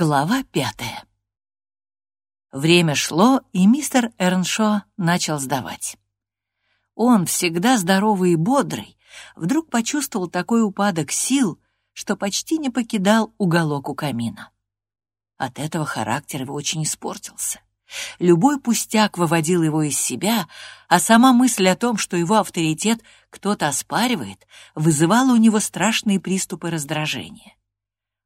Глава пятая. Время шло, и мистер Эрншо начал сдавать. Он, всегда здоровый и бодрый, вдруг почувствовал такой упадок сил, что почти не покидал уголок у камина. От этого характер его очень испортился. Любой пустяк выводил его из себя, а сама мысль о том, что его авторитет кто-то оспаривает, вызывала у него страшные приступы раздражения.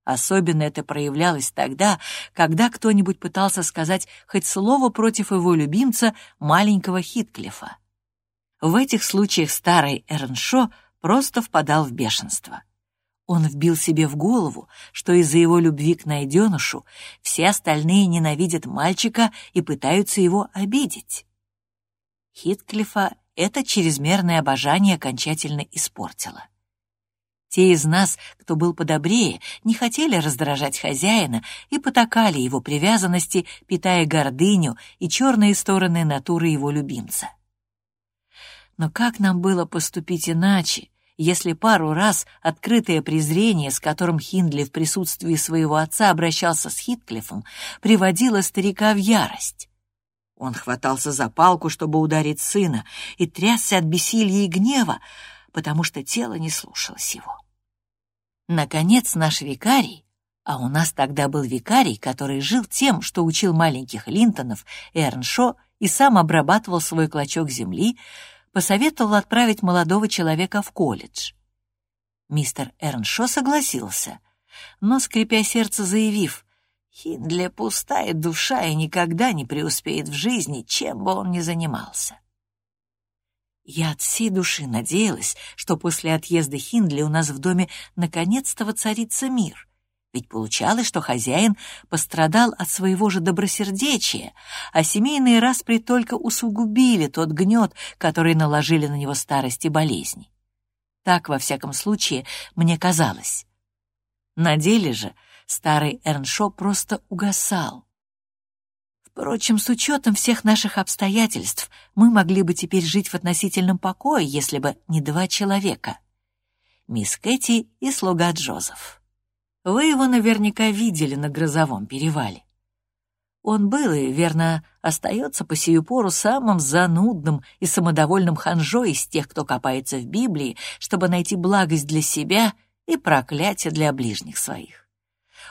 Особенно это проявлялось тогда, когда кто-нибудь пытался сказать хоть слово против его любимца, маленького Хитклифа. В этих случаях старый Эрншо просто впадал в бешенство. Он вбил себе в голову, что из-за его любви к найденышу все остальные ненавидят мальчика и пытаются его обидеть. Хитклифа это чрезмерное обожание окончательно испортило. Те из нас, кто был подобрее, не хотели раздражать хозяина и потакали его привязанности, питая гордыню и черные стороны натуры его любимца. Но как нам было поступить иначе, если пару раз открытое презрение, с которым Хиндли в присутствии своего отца обращался с Хитклифом, приводило старика в ярость? Он хватался за палку, чтобы ударить сына, и трясся от бессилия и гнева, потому что тело не слушалось его. Наконец наш викарий, а у нас тогда был викарий, который жил тем, что учил маленьких Линтонов, Эрншо и сам обрабатывал свой клочок земли, посоветовал отправить молодого человека в колледж. Мистер Эрншо согласился, но, скрипя сердце, заявив, «Хиндля пустая душа и никогда не преуспеет в жизни, чем бы он ни занимался». Я от всей души надеялась, что после отъезда Хиндли у нас в доме наконец-то воцарится мир. Ведь получалось, что хозяин пострадал от своего же добросердечия, а семейные распри только усугубили тот гнет, который наложили на него старость и болезни. Так, во всяком случае, мне казалось. На деле же старый Эрншо просто угасал. Впрочем, с учетом всех наших обстоятельств, мы могли бы теперь жить в относительном покое, если бы не два человека. Мисс Кэти и слуга Джозеф. Вы его наверняка видели на грозовом перевале. Он был и, верно, остается по сию пору самым занудным и самодовольным ханжой из тех, кто копается в Библии, чтобы найти благость для себя и проклятие для ближних своих.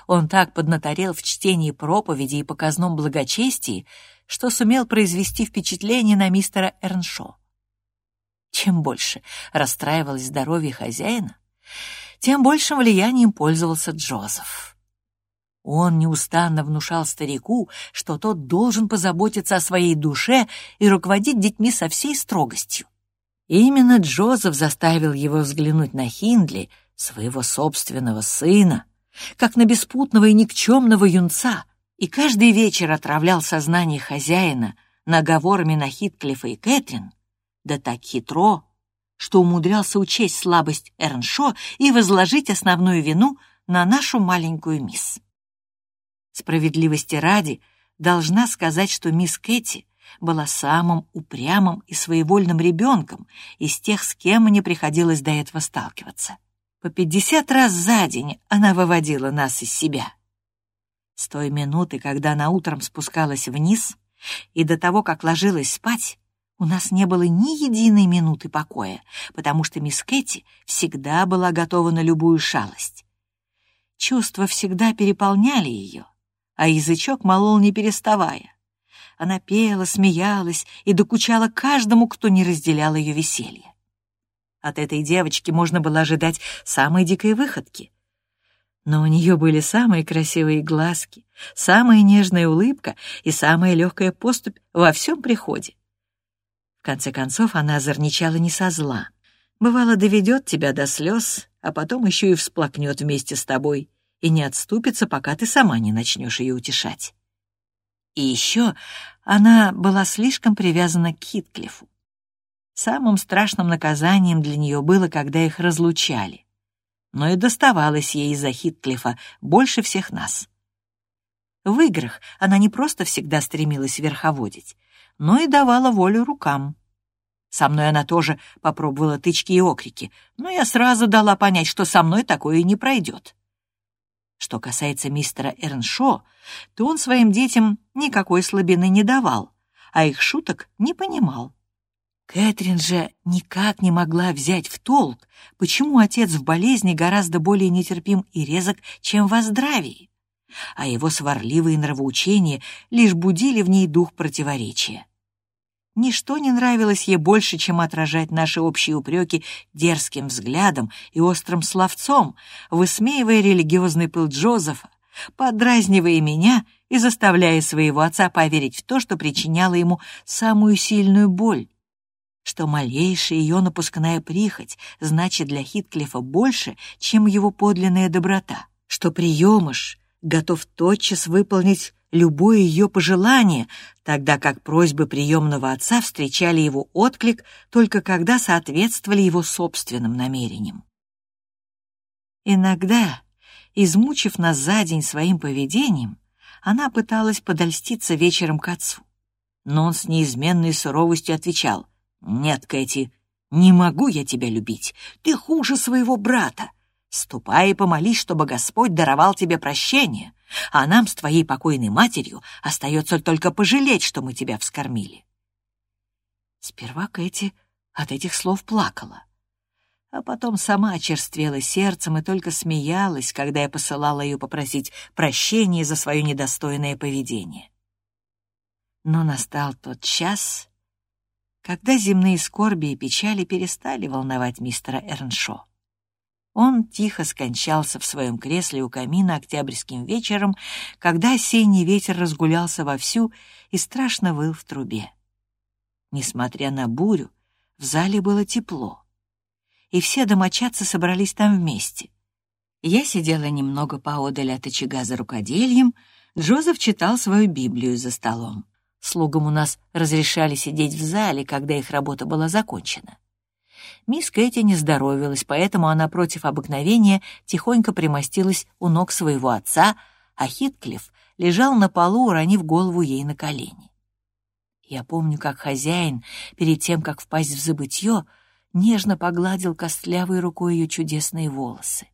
Он так поднаторел в чтении проповеди и показном благочестии, что сумел произвести впечатление на мистера Эрншо. Чем больше расстраивалось здоровье хозяина, тем большим влиянием пользовался Джозеф. Он неустанно внушал старику, что тот должен позаботиться о своей душе и руководить детьми со всей строгостью. Именно Джозеф заставил его взглянуть на Хиндли, своего собственного сына, как на беспутного и никчемного юнца, и каждый вечер отравлял сознание хозяина наговорами на Хитклифа и Кэтрин, да так хитро, что умудрялся учесть слабость Эрншо и возложить основную вину на нашу маленькую мисс. Справедливости ради, должна сказать, что мисс Кэти была самым упрямым и своевольным ребенком из тех, с кем мне приходилось до этого сталкиваться. По пятьдесят раз за день она выводила нас из себя. С той минуты, когда она утром спускалась вниз, и до того, как ложилась спать, у нас не было ни единой минуты покоя, потому что мисс Кэти всегда была готова на любую шалость. Чувства всегда переполняли ее, а язычок молол не переставая. Она пела, смеялась и докучала каждому, кто не разделял ее веселье. От этой девочки можно было ожидать самой дикой выходки. Но у нее были самые красивые глазки, самая нежная улыбка и самая легкая поступь во всем приходе. В конце концов, она озорничала не со зла. Бывало, доведет тебя до слез, а потом еще и всплакнет вместе с тобой и не отступится, пока ты сама не начнешь ее утешать. И еще она была слишком привязана к Хитклифу. Самым страшным наказанием для нее было, когда их разлучали. Но и доставалось ей из-за Хитклифа больше всех нас. В играх она не просто всегда стремилась верховодить, но и давала волю рукам. Со мной она тоже попробовала тычки и окрики, но я сразу дала понять, что со мной такое не пройдет. Что касается мистера Эрншо, то он своим детям никакой слабины не давал, а их шуток не понимал. Кэтрин же никак не могла взять в толк, почему отец в болезни гораздо более нетерпим и резок, чем во здравии, а его сварливые нравоучения лишь будили в ней дух противоречия. Ничто не нравилось ей больше, чем отражать наши общие упреки дерзким взглядом и острым словцом, высмеивая религиозный пыл Джозефа, подразнивая меня и заставляя своего отца поверить в то, что причиняло ему самую сильную боль, что малейшая ее напускная прихоть значит для Хитклифа больше, чем его подлинная доброта, что приемыш готов тотчас выполнить любое ее пожелание, тогда как просьбы приемного отца встречали его отклик только когда соответствовали его собственным намерениям. Иногда, измучив нас за день своим поведением, она пыталась подольститься вечером к отцу. Но он с неизменной суровостью отвечал, «Нет, Кэти, не могу я тебя любить, ты хуже своего брата. Ступай и помолись, чтобы Господь даровал тебе прощение, а нам с твоей покойной матерью остается только пожалеть, что мы тебя вскормили». Сперва Кэти от этих слов плакала, а потом сама очерствела сердцем и только смеялась, когда я посылала ее попросить прощения за свое недостойное поведение. Но настал тот час, когда земные скорби и печали перестали волновать мистера Эрншо. Он тихо скончался в своем кресле у камина октябрьским вечером, когда осенний ветер разгулялся вовсю и страшно выл в трубе. Несмотря на бурю, в зале было тепло, и все домочадцы собрались там вместе. Я сидела немного поодаль от очага за рукоделием, Джозеф читал свою Библию за столом. Слугам у нас разрешали сидеть в зале, когда их работа была закончена. Мисс Кэти не здоровилась, поэтому она против обыкновения тихонько примостилась у ног своего отца, а Хитклифф лежал на полу, уронив голову ей на колени. Я помню, как хозяин, перед тем, как впасть в забытье, нежно погладил костлявой рукой ее чудесные волосы.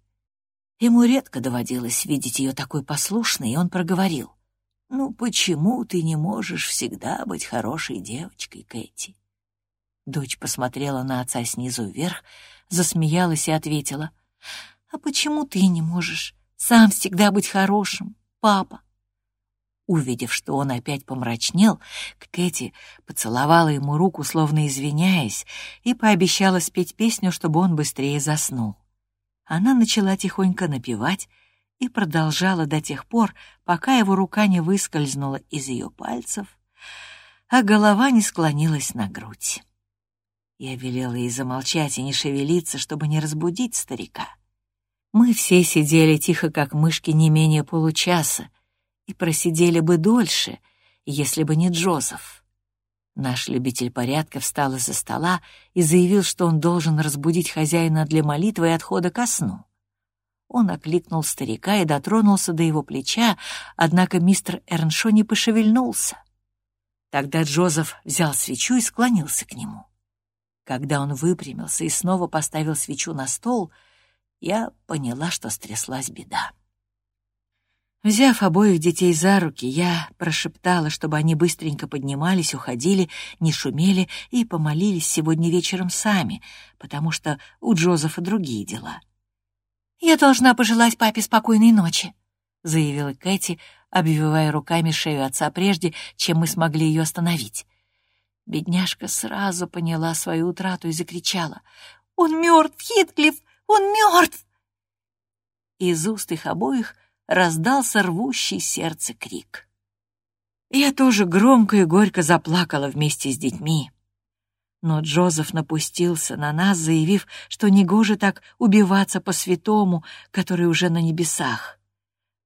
Ему редко доводилось видеть ее такой послушной, и он проговорил. «Ну почему ты не можешь всегда быть хорошей девочкой, Кэти?» Дочь посмотрела на отца снизу вверх, засмеялась и ответила. «А почему ты не можешь сам всегда быть хорошим, папа?» Увидев, что он опять помрачнел, Кэти поцеловала ему руку, словно извиняясь, и пообещала спеть песню, чтобы он быстрее заснул. Она начала тихонько напевать и продолжала до тех пор, пока его рука не выскользнула из ее пальцев, а голова не склонилась на грудь. Я велела ей замолчать и не шевелиться, чтобы не разбудить старика. Мы все сидели тихо, как мышки, не менее получаса, и просидели бы дольше, если бы не Джозеф. Наш любитель порядка встал из-за стола и заявил, что он должен разбудить хозяина для молитвы и отхода ко сну. Он окликнул старика и дотронулся до его плеча, однако мистер Эрншо не пошевельнулся. Тогда Джозеф взял свечу и склонился к нему. Когда он выпрямился и снова поставил свечу на стол, я поняла, что стряслась беда. Взяв обоих детей за руки, я прошептала, чтобы они быстренько поднимались, уходили, не шумели и помолились сегодня вечером сами, потому что у Джозефа другие дела. «Я должна пожелать папе спокойной ночи», — заявила Кэти, обвивая руками шею отца прежде, чем мы смогли ее остановить. Бедняжка сразу поняла свою утрату и закричала. «Он мертв, Хитклифф! Он мертв!» Из уст их обоих раздался рвущий сердце крик. Я тоже громко и горько заплакала вместе с детьми. Но Джозеф напустился на нас, заявив, что негоже так убиваться по святому, который уже на небесах.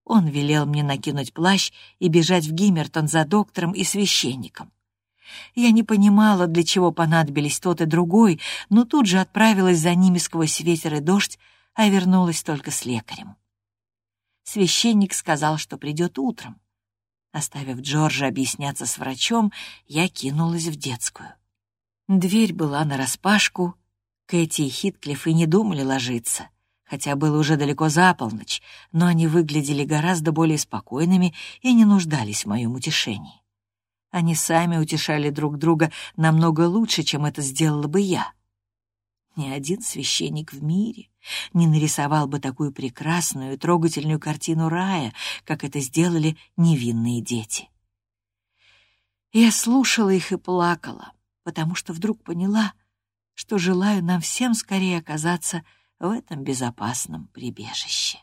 Он велел мне накинуть плащ и бежать в Гиммертон за доктором и священником. Я не понимала, для чего понадобились тот и другой, но тут же отправилась за ними сквозь ветер и дождь, а вернулась только с лекарем. Священник сказал, что придет утром. Оставив Джорджа объясняться с врачом, я кинулась в детскую. Дверь была нараспашку, Кэти и Хитклифф и не думали ложиться, хотя было уже далеко за полночь, но они выглядели гораздо более спокойными и не нуждались в моем утешении. Они сами утешали друг друга намного лучше, чем это сделала бы я. Ни один священник в мире не нарисовал бы такую прекрасную и трогательную картину рая, как это сделали невинные дети. Я слушала их и плакала, потому что вдруг поняла, что желаю нам всем скорее оказаться в этом безопасном прибежище.